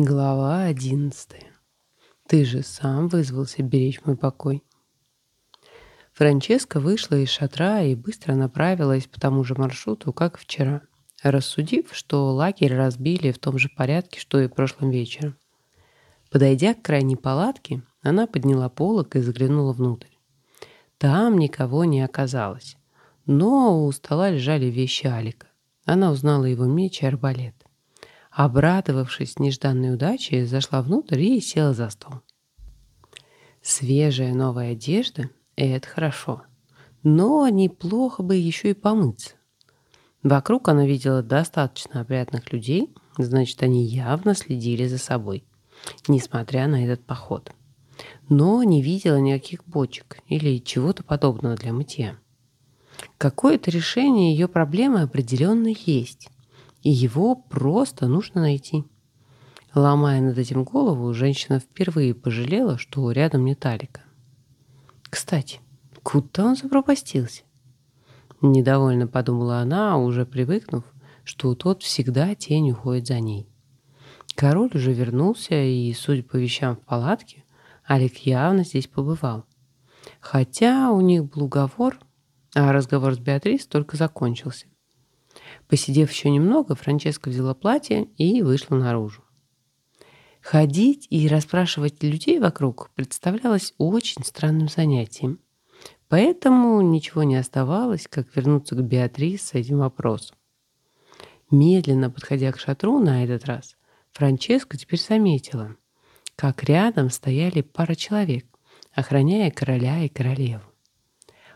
Глава одиннадцатая. Ты же сам вызвался беречь мой покой. Франческа вышла из шатра и быстро направилась по тому же маршруту, как вчера, рассудив, что лагерь разбили в том же порядке, что и прошлым вечером. Подойдя к крайней палатке, она подняла полок и заглянула внутрь. Там никого не оказалось, но у стола лежали вещи Алика. Она узнала его меч и арбалет. Обрадовавшись нежданной удаче, зашла внутрь и села за стол. Свежая новая одежда — это хорошо. Но неплохо бы еще и помыться. Вокруг она видела достаточно опрятных людей, значит, они явно следили за собой, несмотря на этот поход. Но не видела никаких бочек или чего-то подобного для мытья. Какое-то решение ее проблемы определенно есть и его просто нужно найти. Ломая над этим голову, женщина впервые пожалела, что рядом не Талика. Кстати, куда он запропастился? Недовольно подумала она, уже привыкнув, что тот всегда тень уходит за ней. Король уже вернулся, и, судя по вещам в палатке, Алик явно здесь побывал. Хотя у них был уговор, а разговор с Беатрис только закончился. Посидев еще немного, Франческа взяла платье и вышла наружу. Ходить и расспрашивать людей вокруг представлялось очень странным занятием. Поэтому ничего не оставалось, как вернуться к Беатрис с этим вопросом. Медленно подходя к шатру на этот раз, Франческа теперь заметила, как рядом стояли пара человек, охраняя короля и королеву.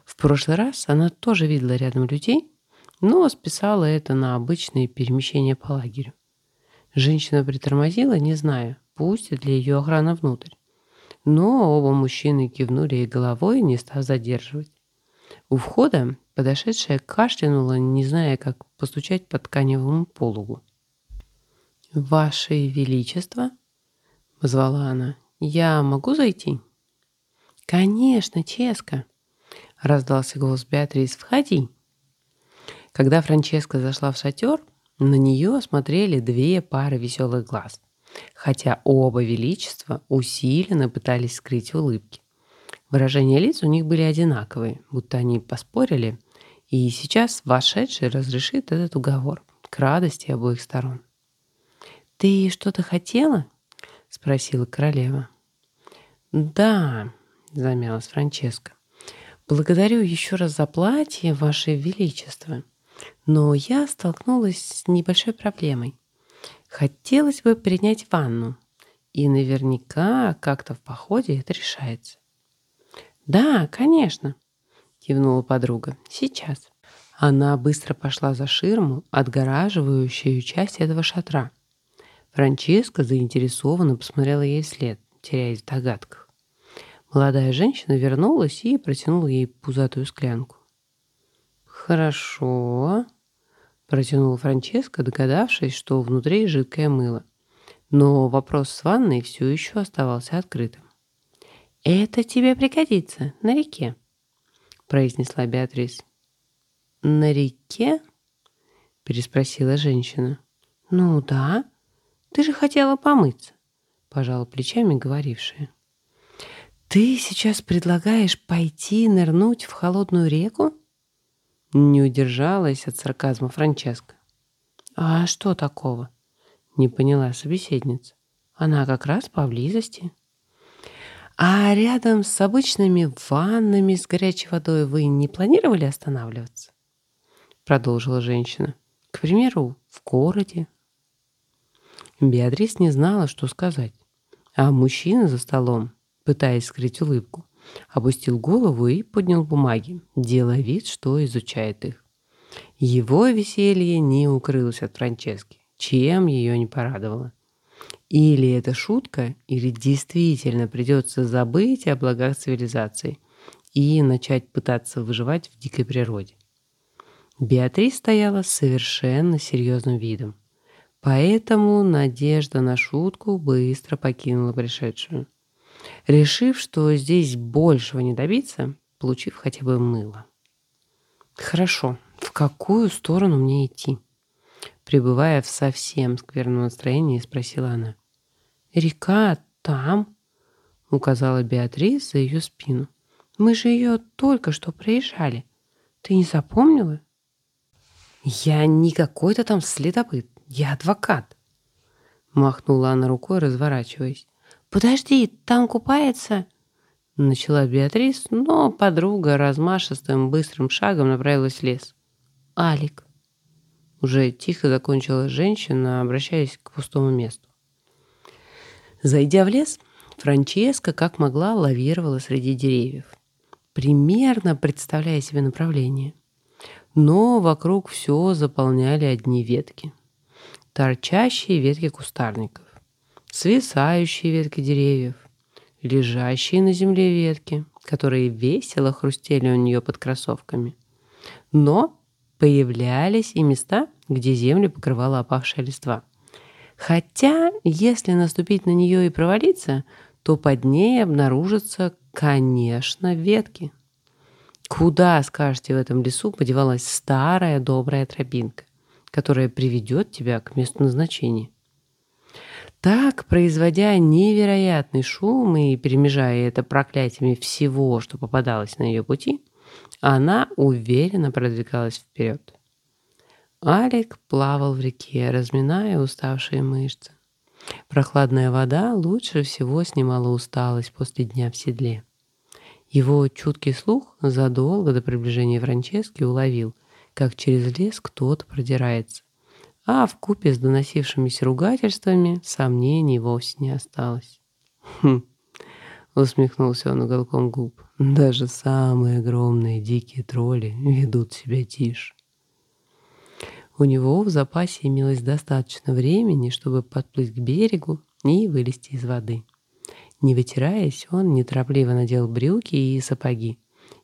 В прошлый раз она тоже видела рядом людей, но списала это на обычные перемещения по лагерю. Женщина притормозила, не зная, пустит ли ее охрана внутрь. Но оба мужчины кивнули ей головой, не став задерживать. У входа подошедшая кашлянула, не зная, как постучать по тканевому пологу. «Ваше Величество!» — позвала она. «Я могу зайти?» «Конечно, Ческа!» — раздался голос Беатрис. «Входи!» Когда Франческа зашла в шатер, на нее смотрели две пары веселых глаз, хотя оба величества усиленно пытались скрыть улыбки. Выражения лиц у них были одинаковые, будто они поспорили, и сейчас вошедший разрешит этот уговор к радости обоих сторон. «Ты что-то хотела?» — спросила королева. «Да», — замялась Франческа. «Благодарю еще раз за платье, Ваше Величество. Но я столкнулась с небольшой проблемой. Хотелось бы принять ванну, и наверняка как-то в походе это решается. «Да, конечно», — кивнула подруга. «Сейчас». Она быстро пошла за ширму, отгораживающую часть этого шатра. Франческа заинтересованно посмотрела ей вслед, теряясь в догадках. Молодая женщина вернулась и протянула ей пузатую склянку. «Хорошо», — протянула Франческа, догадавшись, что внутри жидкое мыло. Но вопрос с ванной все еще оставался открытым. «Это тебе пригодится на реке», — произнесла Беатрис. «На реке?» — переспросила женщина. «Ну да, ты же хотела помыться», — пожала плечами говорившая. «Ты сейчас предлагаешь пойти нырнуть в холодную реку?» Не удержалась от сарказма Франческа. «А что такого?» Не поняла собеседница. «Она как раз поблизости». «А рядом с обычными ваннами с горячей водой вы не планировали останавливаться?» Продолжила женщина. «К примеру, в городе». Беатрис не знала, что сказать. А мужчина за столом, пытаясь скрыть улыбку, опустил голову и поднял бумаги, делая вид, что изучает их. Его веселье не укрылось от Франчески, чем ее не порадовало. Или это шутка, или действительно придется забыть о благах цивилизации и начать пытаться выживать в дикой природе. Беатрис стояла совершенно серьезным видом, поэтому надежда на шутку быстро покинула пришедшую решив, что здесь большего не добиться, получив хотя бы мыло. Хорошо, в какую сторону мне идти? Пребывая в совсем скверном настроении, спросила она. «Река там», — указала Беатрис за ее спину. «Мы же ее только что проезжали. Ты не запомнила?» «Я не какой-то там следопыт, я адвокат», — махнула она рукой, разворачиваясь. «Подожди, там купается...» Начала Беатрис, но подруга размашистым быстрым шагом направилась в лес. «Алик». Уже тихо закончила женщина, обращаясь к пустому месту. Зайдя в лес, Франческа как могла лавировала среди деревьев, примерно представляя себе направление. Но вокруг все заполняли одни ветки. Торчащие ветки кустарников, свисающие ветки деревьев, лежащие на земле ветки, которые весело хрустели у нее под кроссовками. Но появлялись и места, где землю покрывала опавшая листва. Хотя, если наступить на нее и провалиться, то под ней обнаружатся, конечно, ветки. Куда, скажете, в этом лесу подевалась старая добрая тропинка, которая приведет тебя к месту назначения? Так, производя невероятный шум и перемежая это проклятиями всего, что попадалось на ее пути, она уверенно продвигалась вперед. Алик плавал в реке, разминая уставшие мышцы. Прохладная вода лучше всего снимала усталость после дня в седле. Его чуткий слух задолго до приближения Франчески уловил, как через лес кто-то продирается а в купе с доносившимися ругательствами сомнений вовсе не осталось. «Хм!» — усмехнулся он уголком губ. «Даже самые огромные дикие тролли ведут себя тише». У него в запасе имелось достаточно времени, чтобы подплыть к берегу и вылезти из воды. Не вытираясь, он неторопливо надел брюки и сапоги,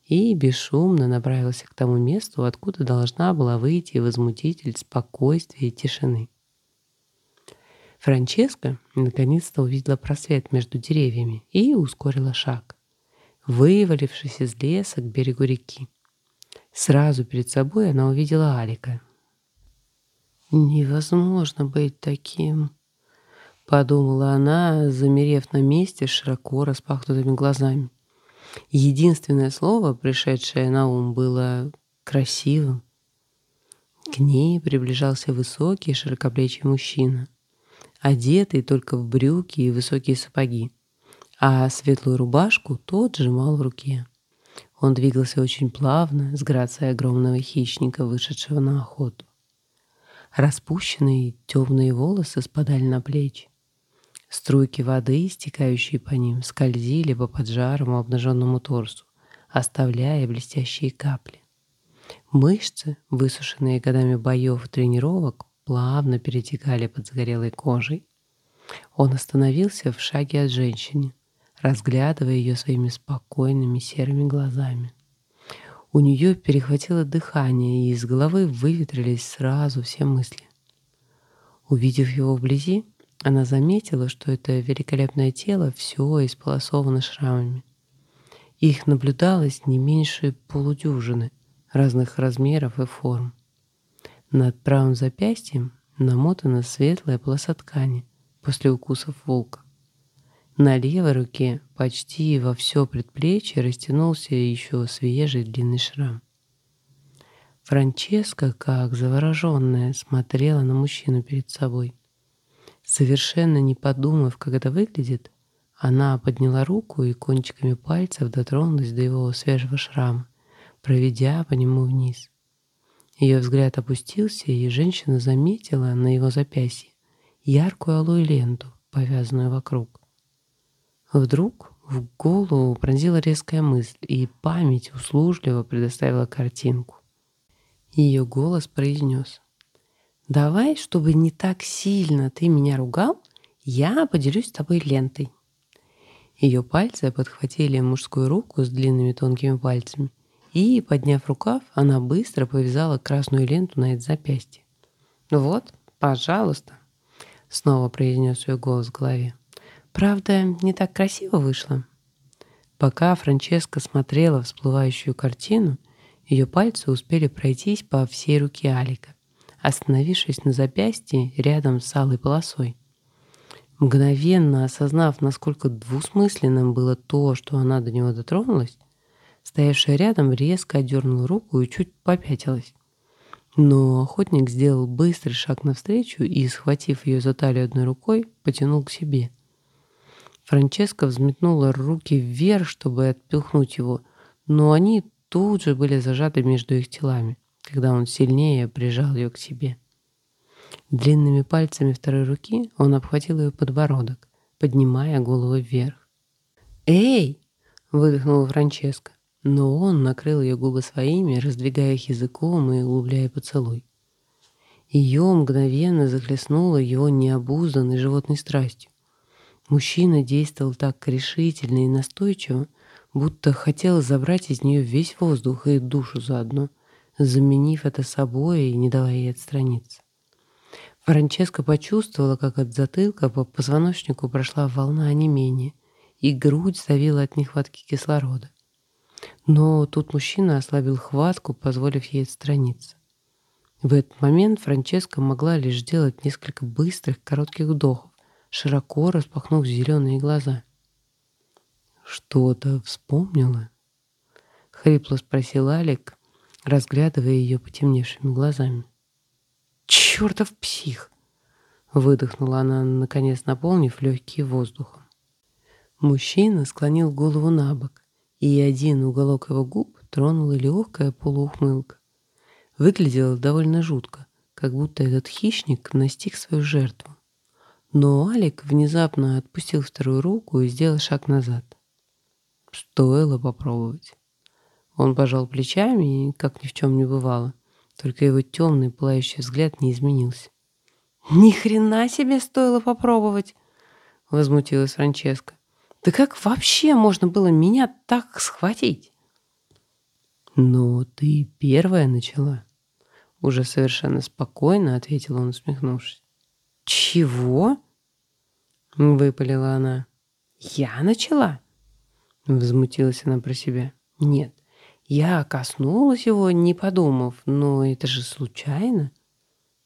и бесшумно направился к тому месту, откуда должна была выйти возмутитель спокойствия и тишины. Франческа наконец-то увидела просвет между деревьями и ускорила шаг, вывалившись из леса к берегу реки. Сразу перед собой она увидела Алика. «Невозможно быть таким», — подумала она, замерев на месте широко распахнутыми глазами. Единственное слово, пришедшее на ум, было красивым. К ней приближался высокий широкоплечий мужчина, одетый только в брюки и высокие сапоги, а светлую рубашку тот сжимал в руке. Он двигался очень плавно, с грацией огромного хищника, вышедшего на охоту. Распущенные темные волосы спадали на плечи. Струйки воды, стекающие по ним, скользили по поджарому обнаженному торсу, оставляя блестящие капли. Мышцы, высушенные годами боев и тренировок, плавно перетекали под загорелой кожей. Он остановился в шаге от женщины, разглядывая ее своими спокойными серыми глазами. У нее перехватило дыхание, и из головы выветрились сразу все мысли. Увидев его вблизи, она заметила, что это великолепное тело все исполосовано шрамами. Их наблюдалось не меньше полудюжины разных размеров и форм. Над правым запястьем намотана светлая полоса ткани после укусов волка. На левой руке почти во все предплечье растянулся еще свежий длинный шрам. Франческа, как завороженная, смотрела на мужчину перед собой. Совершенно не подумав, как это выглядит, она подняла руку и кончиками пальцев дотронулась до его свежего шрама, проведя по нему вниз. Ее взгляд опустился, и женщина заметила на его запястье яркую алую ленту, повязанную вокруг. Вдруг в голову пронзила резкая мысль, и память услужливо предоставила картинку. Ее голос произнес Давай, чтобы не так сильно ты меня ругал, я поделюсь с тобой лентой. Ее пальцы подхватили мужскую руку с длинными тонкими пальцами, и, подняв рукав, она быстро повязала красную ленту на это запястье. «Вот, пожалуйста», — снова произнес ее голос в голове. «Правда, не так красиво вышло». Пока Франческа смотрела всплывающую картину, ее пальцы успели пройтись по всей руке Алика остановившись на запястье рядом с алой полосой. Мгновенно осознав, насколько двусмысленным было то, что она до него дотронулась, стоявшая рядом резко отдернула руку и чуть попятилась. Но охотник сделал быстрый шаг навстречу и, схватив ее за талию одной рукой, потянул к себе. Франческа взметнула руки вверх, чтобы отпихнуть его, но они тут же были зажаты между их телами, когда он сильнее прижал ее к себе. Длинными пальцами второй руки он обхватил ее подбородок, поднимая голову вверх. «Эй!» — выдохнула Франческа но он накрыл ее губы своими, раздвигая их языком и углубляя поцелуй. Ее мгновенно захлестнуло его необузданной животной страстью. Мужчина действовал так решительно и настойчиво, будто хотел забрать из нее весь воздух и душу заодно, заменив это собой и не давая ей отстраниться. Франческа почувствовала, как от затылка по позвоночнику прошла волна онемения, и грудь сдавила от нехватки кислорода. Но тут мужчина ослабил хватку, позволив ей отстраниться. В этот момент Франческа могла лишь сделать несколько быстрых, коротких вдохов, широко распахнув зеленые глаза. «Что-то вспомнила?» — хрипло спросил Алик, разглядывая ее потемневшими глазами. «Чертов псих!» — выдохнула она, наконец наполнив легкие воздухом. Мужчина склонил голову на бок, и один уголок его губ тронула легкая полуухмылка. Выглядело довольно жутко, как будто этот хищник настиг свою жертву. Но Алик внезапно отпустил вторую руку и сделал шаг назад. Стоило попробовать. Он пожал плечами, и, как ни в чем не бывало, только его темный пылающий взгляд не изменился. «Ни хрена себе стоило попробовать!» — возмутилась Франческа. Да как вообще можно было меня так схватить? Ну, ты первая начала. Уже совершенно спокойно ответил он, усмехнувшись. Чего? Выпалила она. Я начала? Возмутилась она про себя. Нет, я коснулась его, не подумав, но это же случайно.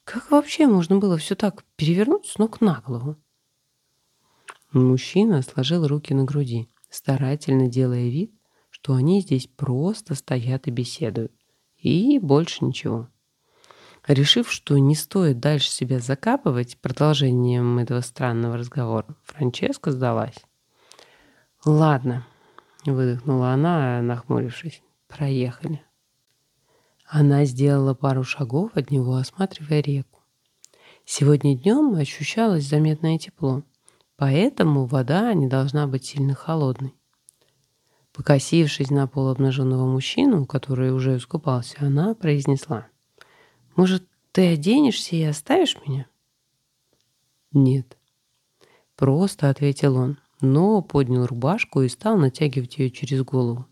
Как вообще можно было все так перевернуть с ног на голову? Мужчина сложил руки на груди, старательно делая вид, что они здесь просто стоят и беседуют. И больше ничего. Решив, что не стоит дальше себя закапывать продолжением этого странного разговора, Франческа сдалась. «Ладно», — выдохнула она, нахмурившись. «Проехали». Она сделала пару шагов от него, осматривая реку. Сегодня днем ощущалось заметное тепло. Поэтому вода не должна быть сильно холодной. Покосившись на полуобнаженного мужчину, который уже искупался, она произнесла. «Может, ты оденешься и оставишь меня?» «Нет». Просто ответил он, но поднял рубашку и стал натягивать ее через голову.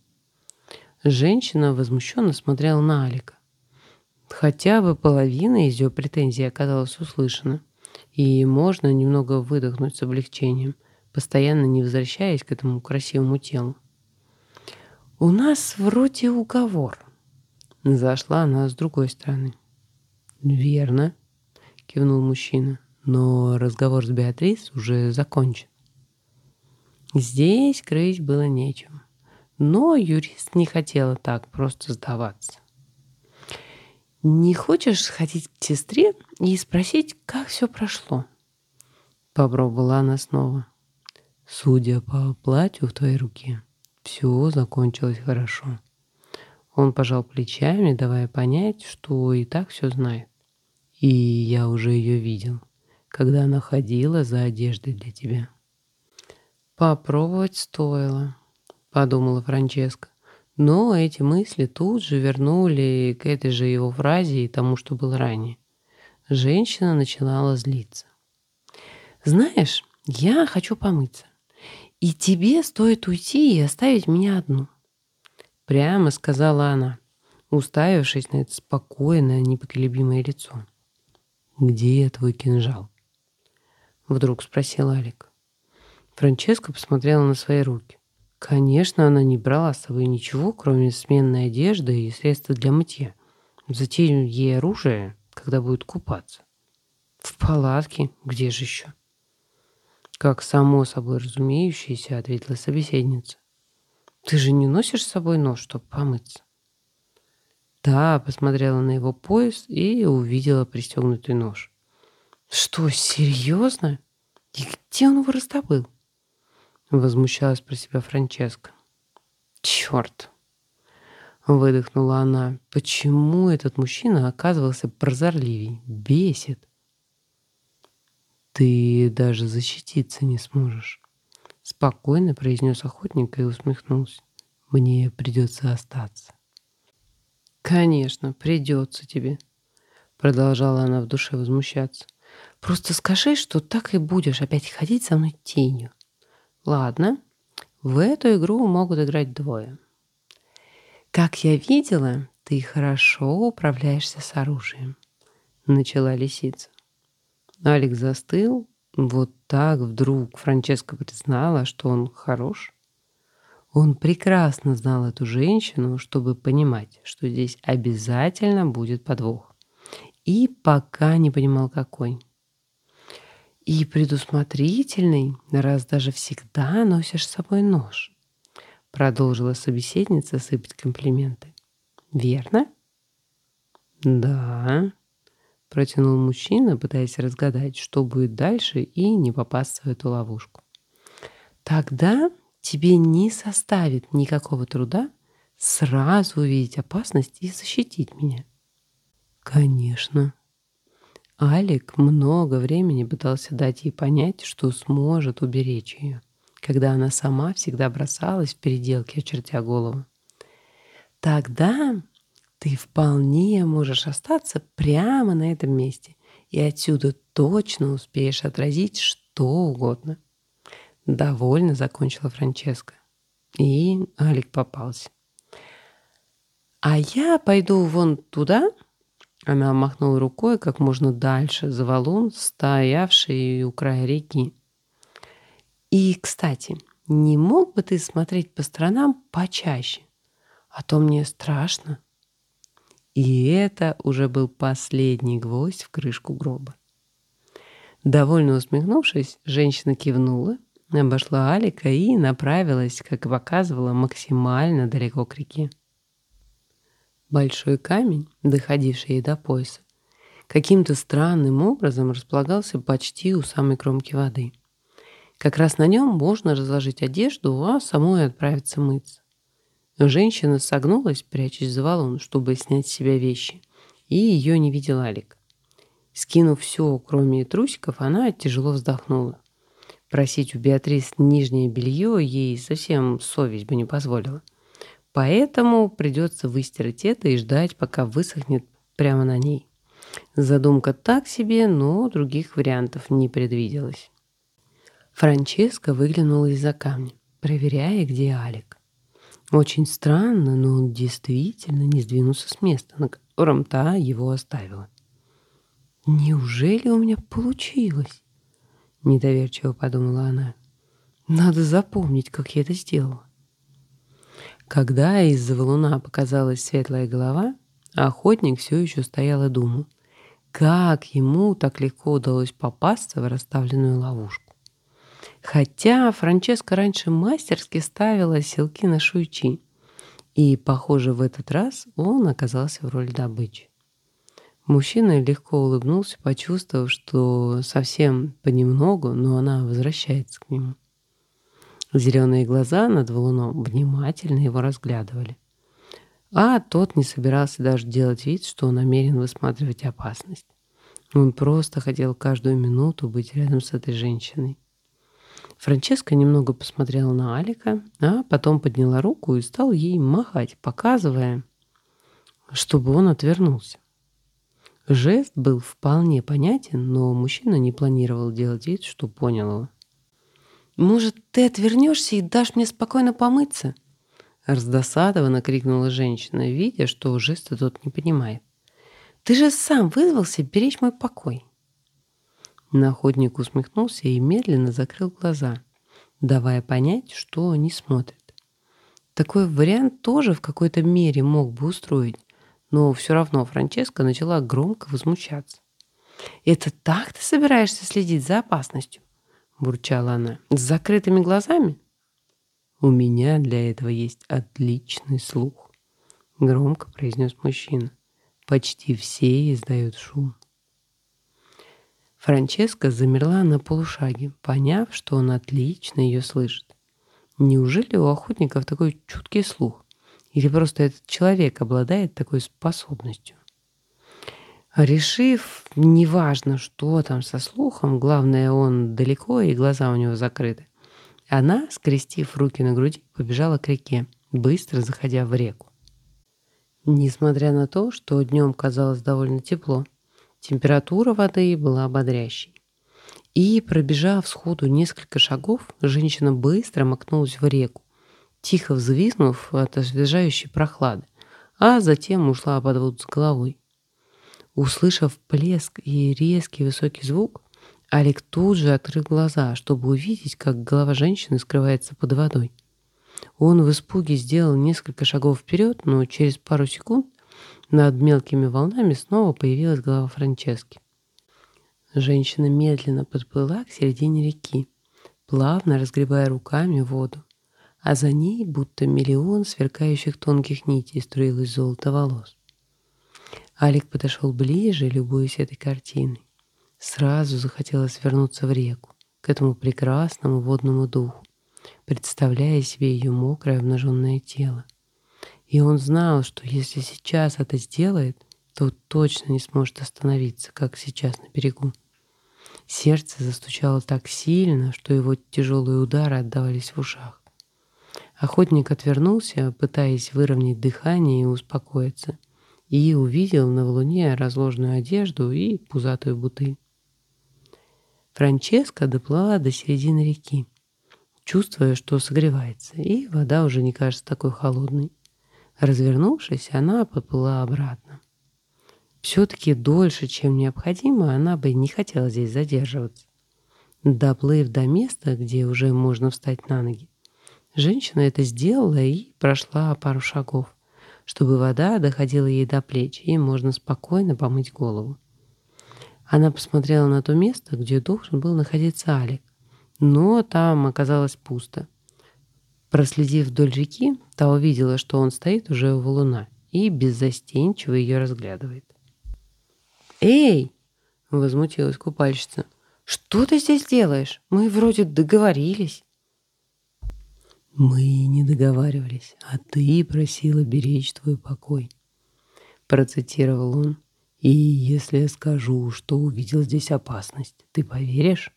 Женщина возмущенно смотрела на Алика. Хотя бы половина из ее претензий оказалась услышана и можно немного выдохнуть с облегчением, постоянно не возвращаясь к этому красивому телу. «У нас вроде уговор», — зашла она с другой стороны. «Верно», — кивнул мужчина, но разговор с Беатрис уже закончен. Здесь крыть было нечем, но юрист не хотела так просто сдаваться. «Не хочешь сходить к сестре и спросить, как все прошло?» Попробовала она снова. «Судя по платью в твоей руке, все закончилось хорошо». Он пожал плечами, давая понять, что и так все знает. И я уже ее видел, когда она ходила за одеждой для тебя. «Попробовать стоило», — подумала Франческа. Но эти мысли тут же вернули к этой же его фразе и тому, что было ранее. Женщина начинала злиться. «Знаешь, я хочу помыться. И тебе стоит уйти и оставить меня одну». Прямо сказала она, уставившись на это спокойное, непоколебимое лицо. «Где твой кинжал?» Вдруг спросил Алик. Франческа посмотрела на свои руки. Конечно, она не брала с собой ничего, кроме сменной одежды и средства для мытья. Затем ей оружие, когда будет купаться. В палатке, где же еще? Как само собой разумеющееся, ответила собеседница. Ты же не носишь с собой нож, чтобы помыться? Да, посмотрела на его пояс и увидела пристегнутый нож. Что, серьезно? И где он его раздобыл? Возмущалась про себя Франческа. Черт! Выдохнула она. Почему этот мужчина оказывался прозорливей? Бесит. Ты даже защититься не сможешь. Спокойно произнес охотник и усмехнулся. Мне придется остаться. Конечно, придется тебе. Продолжала она в душе возмущаться. Просто скажи, что так и будешь опять ходить со мной тенью. Ладно, в эту игру могут играть двое. Как я видела, ты хорошо управляешься с оружием, начала лисица. Алекс застыл. Вот так вдруг Франческа признала, что он хорош. Он прекрасно знал эту женщину, чтобы понимать, что здесь обязательно будет подвох. И пока не понимал, какой. И предусмотрительный, раз даже всегда носишь с собой нож. Продолжила собеседница сыпать комплименты. Верно? Да, протянул мужчина, пытаясь разгадать, что будет дальше и не попасться в эту ловушку. Тогда тебе не составит никакого труда сразу увидеть опасность и защитить меня. Конечно, Алик много времени пытался дать ей понять, что сможет уберечь ее, когда она сама всегда бросалась в переделки, очертя голову. Тогда ты вполне можешь остаться прямо на этом месте, и отсюда точно успеешь отразить что угодно. Довольно закончила Франческа. И Алик попался. А я пойду вон туда, она махнула рукой как можно дальше за валун, стоявший у края реки. «И, кстати, не мог бы ты смотреть по сторонам почаще? А то мне страшно». И это уже был последний гвоздь в крышку гроба. Довольно усмехнувшись, женщина кивнула, обошла Алика и направилась, как показывала, максимально далеко к реке. Большой камень, доходивший ей до пояса, каким-то странным образом располагался почти у самой кромки воды. Как раз на нем можно разложить одежду, а самой отправиться мыться. Женщина согнулась, прячась за валун, чтобы снять с себя вещи, и ее не видел Алик. Скинув все, кроме трусиков, она тяжело вздохнула. Просить у Беатрис нижнее белье ей совсем совесть бы не позволила. Поэтому придется выстирать это и ждать, пока высохнет прямо на ней. Задумка так себе, но других вариантов не предвиделось. Франческа выглянула из-за камня, проверяя, где Алик. Очень странно, но он действительно не сдвинулся с места, на котором та его оставила. «Неужели у меня получилось?» — недоверчиво подумала она. «Надо запомнить, как я это сделала». Когда из-за валуна показалась светлая голова, охотник все еще стоял и думал, как ему так легко удалось попасться в расставленную ловушку. Хотя Франческа раньше мастерски ставила селки на шуйчи, и, похоже, в этот раз он оказался в роли добычи. Мужчина легко улыбнулся, почувствовав, что совсем понемногу, но она возвращается к нему. Зеленые глаза над валуном внимательно его разглядывали. А тот не собирался даже делать вид, что намерен высматривать опасность. Он просто хотел каждую минуту быть рядом с этой женщиной. Франческа немного посмотрела на Алика, а потом подняла руку и стал ей махать, показывая, чтобы он отвернулся. Жест был вполне понятен, но мужчина не планировал делать вид, что понял его. «Может, ты отвернешься и дашь мне спокойно помыться?» Раздосадованно крикнула женщина, видя, что жеста тот не понимает. «Ты же сам вызвался беречь мой покой!» Находник усмехнулся и медленно закрыл глаза, давая понять, что не смотрит. Такой вариант тоже в какой-то мере мог бы устроить, но все равно Франческа начала громко возмущаться. «Это так ты собираешься следить за опасностью? Бурчала она. «С закрытыми глазами?» «У меня для этого есть отличный слух», — громко произнес мужчина. «Почти все издают шум». Франческа замерла на полушаге, поняв, что он отлично ее слышит. Неужели у охотников такой чуткий слух? Или просто этот человек обладает такой способностью? Решив, неважно, что там со слухом, главное, он далеко и глаза у него закрыты, она, скрестив руки на груди, побежала к реке, быстро заходя в реку. Несмотря на то, что днем казалось довольно тепло, температура воды была ободряющей. И, пробежав сходу несколько шагов, женщина быстро макнулась в реку, тихо взвизгнув от освежающей прохлады, а затем ушла под воду с головой. Услышав плеск и резкий высокий звук, Алик тут же открыл глаза, чтобы увидеть, как голова женщины скрывается под водой. Он в испуге сделал несколько шагов вперед, но через пару секунд над мелкими волнами снова появилась голова Франчески. Женщина медленно подплыла к середине реки, плавно разгребая руками воду, а за ней будто миллион сверкающих тонких нитей струилось золото волос. Алик подошел ближе, любуясь этой картиной. Сразу захотелось вернуться в реку, к этому прекрасному водному духу, представляя себе ее мокрое обнаженное тело. И он знал, что если сейчас это сделает, то точно не сможет остановиться, как сейчас на берегу. Сердце застучало так сильно, что его тяжелые удары отдавались в ушах. Охотник отвернулся, пытаясь выровнять дыхание и успокоиться — и увидел на валуне разложенную одежду и пузатую бутыль. Франческа доплыла до середины реки, чувствуя, что согревается, и вода уже не кажется такой холодной. Развернувшись, она поплыла обратно. Все-таки дольше, чем необходимо, она бы не хотела здесь задерживаться. Доплыв до места, где уже можно встать на ноги, женщина это сделала и прошла пару шагов чтобы вода доходила ей до плеч, и можно спокойно помыть голову. Она посмотрела на то место, где должен был находиться Алик, но там оказалось пусто. Проследив вдоль реки, та увидела, что он стоит уже у валуна и беззастенчиво ее разглядывает. «Эй!» — возмутилась купальщица. «Что ты здесь делаешь? Мы вроде договорились». Мы не договаривались, а ты просила беречь твой покой. Процитировал он. И если я скажу, что увидел здесь опасность, ты поверишь?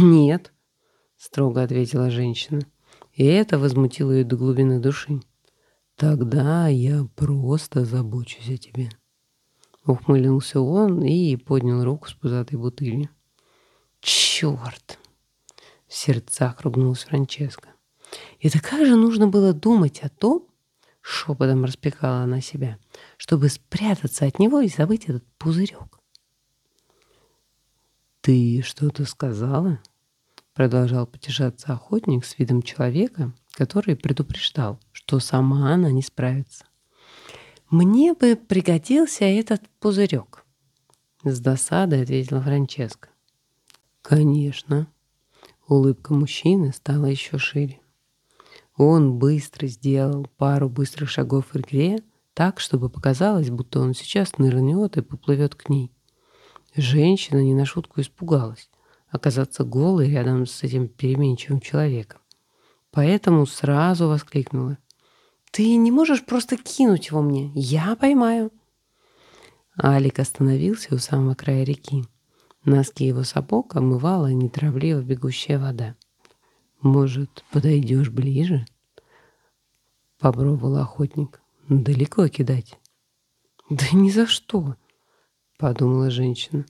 Нет, строго ответила женщина. И это возмутило ее до глубины души. Тогда я просто забочусь о тебе. Ухмыльнулся он и поднял руку с пузатой бутылью. Черт! В сердцах ругнулась Франческа. Это как же нужно было думать о том, шепотом распекала она себя, чтобы спрятаться от него и забыть этот пузырек. «Ты что-то сказала?» Продолжал потешаться охотник с видом человека, который предупреждал, что сама она не справится. «Мне бы пригодился этот пузырек», — с досадой ответила Франческа. «Конечно». Улыбка мужчины стала еще шире. Он быстро сделал пару быстрых шагов в игре, так, чтобы показалось, будто он сейчас нырнет и поплывет к ней. Женщина не на шутку испугалась оказаться голой рядом с этим переменчивым человеком. Поэтому сразу воскликнула. «Ты не можешь просто кинуть его мне? Я поймаю!» Алик остановился у самого края реки. Носки его сапог омывала неторопливо бегущая вода. «Может, подойдешь ближе?» Попробовал охотник. «Далеко кидать?» «Да ни за что!» Подумала женщина.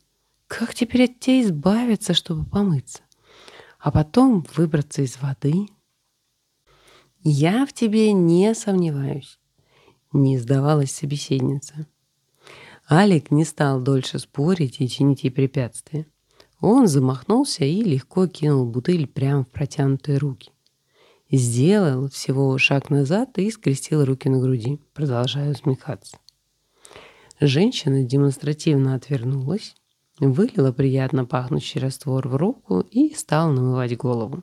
«Как теперь от тебя избавиться, чтобы помыться? А потом выбраться из воды?» «Я в тебе не сомневаюсь», — не сдавалась собеседница. Алик не стал дольше спорить и чинить ей препятствия. Он замахнулся и легко кинул бутыль прямо в протянутые руки. Сделал всего шаг назад и скрестил руки на груди, продолжая усмехаться. Женщина демонстративно отвернулась вылила приятно пахнущий раствор в руку и стал намывать голову,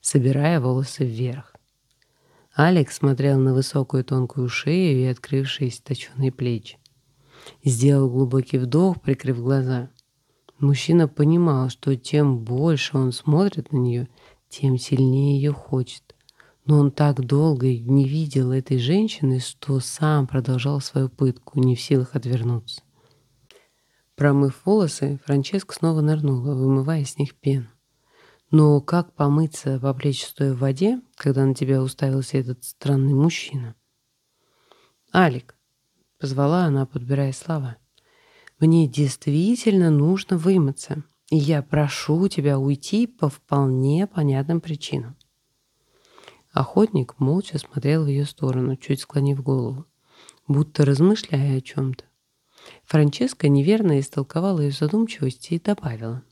собирая волосы вверх. Алекс смотрел на высокую тонкую шею и открывшиеся точеные плечи. Сделал глубокий вдох, прикрыв глаза. Мужчина понимал, что тем больше он смотрит на нее, тем сильнее ее хочет. Но он так долго не видел этой женщины, что сам продолжал свою пытку, не в силах отвернуться. Промыв волосы, Франческа снова нырнула, вымывая с них пену. Но как помыться по плечи стоя в воде, когда на тебя уставился этот странный мужчина? «Алик», — позвала она, подбирая слова, — «мне действительно нужно вымыться, и я прошу тебя уйти по вполне понятным причинам». Охотник молча смотрел в ее сторону, чуть склонив голову, будто размышляя о чем-то. Франческа неверно истолковала ее задумчивость и добавила.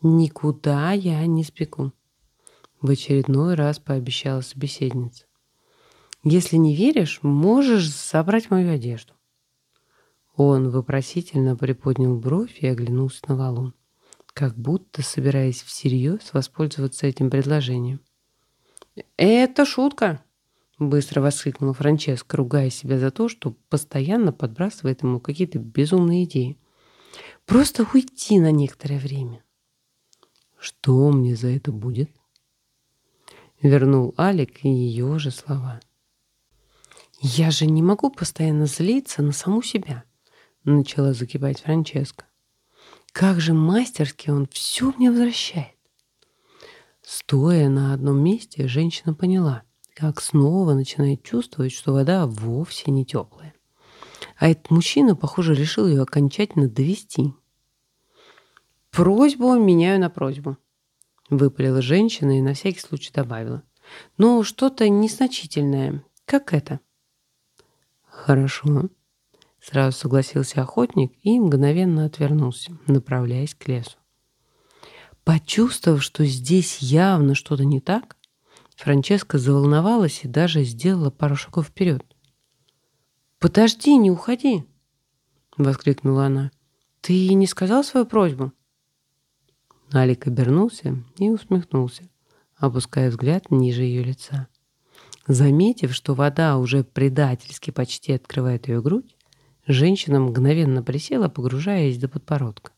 «Никуда я не спеку», — в очередной раз пообещала собеседница. «Если не веришь, можешь забрать мою одежду». Он вопросительно приподнял бровь и оглянулся на валун, как будто собираясь всерьез воспользоваться этим предложением. «Это шутка!» Быстро воскликнула Франческа, ругая себя за то, что постоянно подбрасывает ему какие-то безумные идеи. Просто уйти на некоторое время. Что мне за это будет? Вернул Алик ее же слова. Я же не могу постоянно злиться на саму себя, начала закипать Франческа. Как же мастерски он все мне возвращает. Стоя на одном месте, женщина поняла, как снова начинает чувствовать, что вода вовсе не теплая. А этот мужчина, похоже, решил ее окончательно довести. «Просьбу меняю на просьбу», — выпалила женщина и на всякий случай добавила. «Ну, что-то незначительное. Как это?» «Хорошо», — сразу согласился охотник и мгновенно отвернулся, направляясь к лесу. Почувствовав, что здесь явно что-то не так, Франческа заволновалась и даже сделала пару шагов вперед. «Подожди, не уходи!» — воскликнула она. «Ты не сказал свою просьбу?» Алик обернулся и усмехнулся, опуская взгляд ниже ее лица. Заметив, что вода уже предательски почти открывает ее грудь, женщина мгновенно присела, погружаясь до подбородка.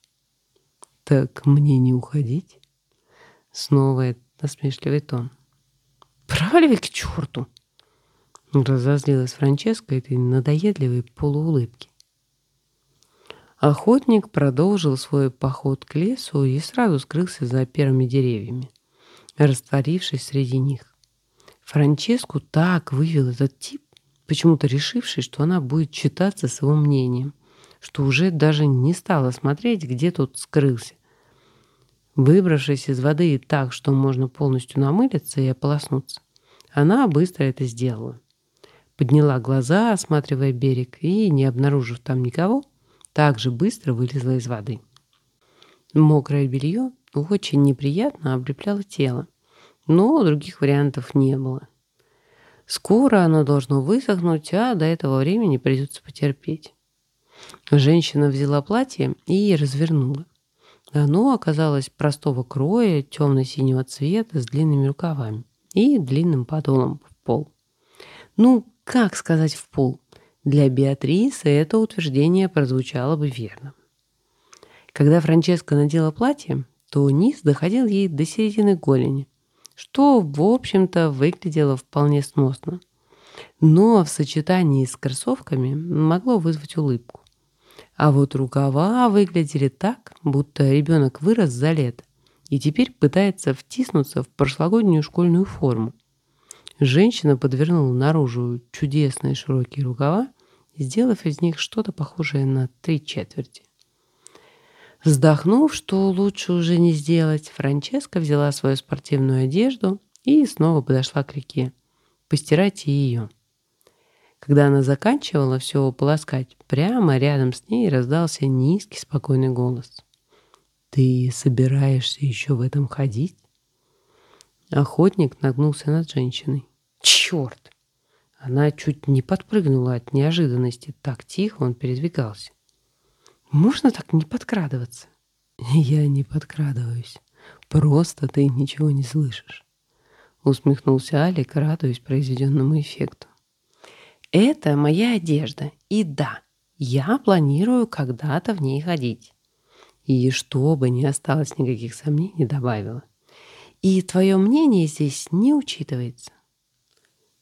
«Так мне не уходить?» Снова насмешливый тон. Проваливай к черту!» Разозлилась Франческа этой надоедливой полуулыбки. Охотник продолжил свой поход к лесу и сразу скрылся за первыми деревьями, растворившись среди них. Франческу так вывел этот тип, почему-то решивший, что она будет читаться с его мнением, что уже даже не стала смотреть, где тот скрылся. Выбравшись из воды так, что можно полностью намылиться и ополоснуться, она быстро это сделала. Подняла глаза, осматривая берег, и, не обнаружив там никого, также быстро вылезла из воды. Мокрое белье очень неприятно облепляло тело, но других вариантов не было. Скоро оно должно высохнуть, а до этого времени придется потерпеть. Женщина взяла платье и развернула. Оно оказалось простого кроя, темно-синего цвета, с длинными рукавами и длинным подолом в пол. Ну, как сказать в пол? Для Беатрисы это утверждение прозвучало бы верно. Когда Франческа надела платье, то низ доходил ей до середины голени, что, в общем-то, выглядело вполне сносно. Но в сочетании с кроссовками могло вызвать улыбку. А вот рукава выглядели так, будто ребенок вырос за лето и теперь пытается втиснуться в прошлогоднюю школьную форму. Женщина подвернула наружу чудесные широкие рукава, сделав из них что-то похожее на три четверти. Вздохнув, что лучше уже не сделать, Франческа взяла свою спортивную одежду и снова подошла к реке. Постирать ее. Когда она заканчивала все полоскать, прямо рядом с ней раздался низкий спокойный голос. «Ты собираешься еще в этом ходить?» Охотник нагнулся над женщиной. «Черт!» Она чуть не подпрыгнула от неожиданности. Так тихо он передвигался. Можно так не подкрадываться? Я не подкрадываюсь. Просто ты ничего не слышишь. Усмехнулся Алик, радуясь произведенному эффекту. Это моя одежда. И да, я планирую когда-то в ней ходить. И чтобы не осталось никаких сомнений, добавила. И твое мнение здесь не учитывается.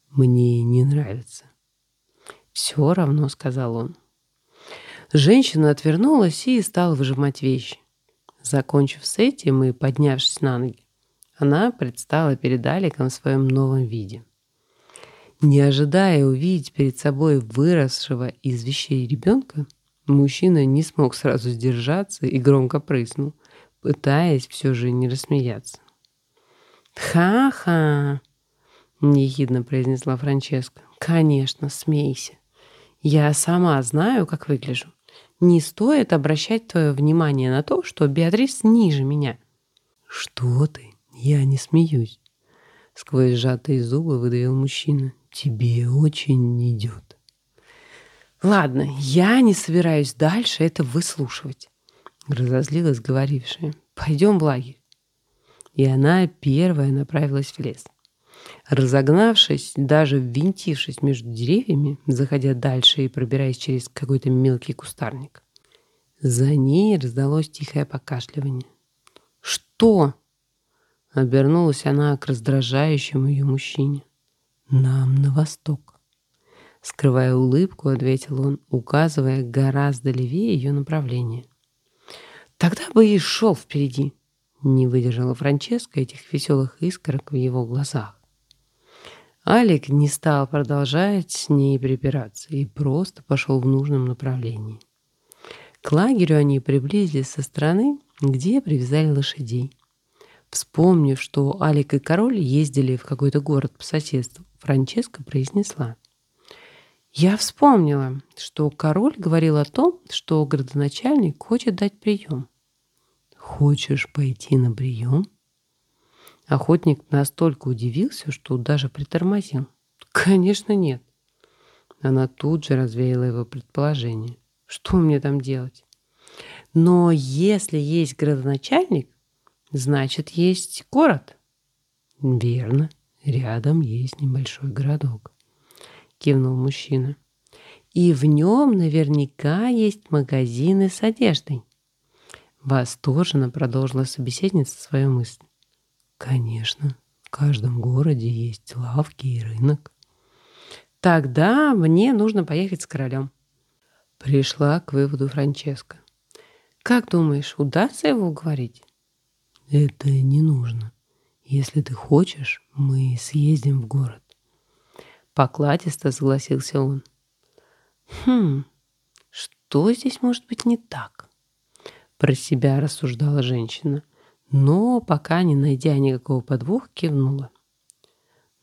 Мне не нравится. Все равно, сказал он. Женщина отвернулась и стала выжимать вещи. Закончив с этим и поднявшись на ноги, она предстала перед Аликом в своем новом виде. Не ожидая увидеть перед собой выросшего из вещей ребенка, мужчина не смог сразу сдержаться и громко прыснул, пытаясь все же не рассмеяться. «Ха-ха!» — нехидно произнесла Франческа. «Конечно, смейся. Я сама знаю, как выгляжу. Не стоит обращать твое внимание на то, что Беатрис ниже меня». «Что ты? Я не смеюсь», — сквозь сжатые зубы выдавил мужчина. «Тебе очень идет». «Ладно, я не собираюсь дальше это выслушивать», — разозлилась говорившая. «Пойдем в лагерь». И она первая направилась в лес. Разогнавшись, даже ввинтившись между деревьями, заходя дальше и пробираясь через какой-то мелкий кустарник. За ней раздалось тихое покашливание. «Что?» — обернулась она к раздражающему ее мужчине. «Нам на восток». Скрывая улыбку, ответил он, указывая гораздо левее ее направление. «Тогда бы и шел впереди», — не выдержала Франческа этих веселых искорок в его глазах. Алик не стал продолжать с ней припираться и просто пошел в нужном направлении. К лагерю они приблизились со стороны, где привязали лошадей. Вспомнив, что Алик и король ездили в какой-то город по соседству, Франческа произнесла. «Я вспомнила, что король говорил о том, что градоначальник хочет дать прием». «Хочешь пойти на прием?» Охотник настолько удивился, что даже притормозил. «Конечно нет». Она тут же развеяла его предположение. «Что мне там делать?» «Но если есть градоначальник, значит, есть город». «Верно. Рядом есть небольшой городок», — кивнул мужчина. «И в нем наверняка есть магазины с одеждой». Восторженно продолжила собеседница свою мысль. Конечно, в каждом городе есть лавки и рынок. Тогда мне нужно поехать с королем. Пришла к выводу Франческа. Как думаешь, удастся его уговорить? Это не нужно. Если ты хочешь, мы съездим в город. Покладисто согласился он. Хм, что здесь может быть не так? Про себя рассуждала женщина – но пока не найдя никакого подвоха, кивнула.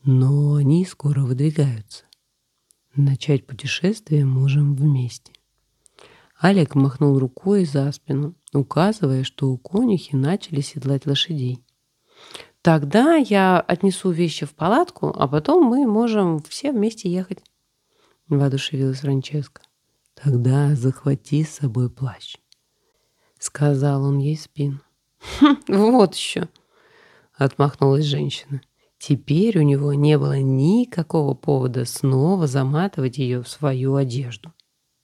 Но они скоро выдвигаются. Начать путешествие можем вместе. Олег махнул рукой за спину, указывая, что у конюхи начали седлать лошадей. «Тогда я отнесу вещи в палатку, а потом мы можем все вместе ехать», — воодушевилась Франческа. «Тогда захвати с собой плащ», — сказал он ей спину. Хм, вот еще, отмахнулась женщина. Теперь у него не было никакого повода снова заматывать ее в свою одежду.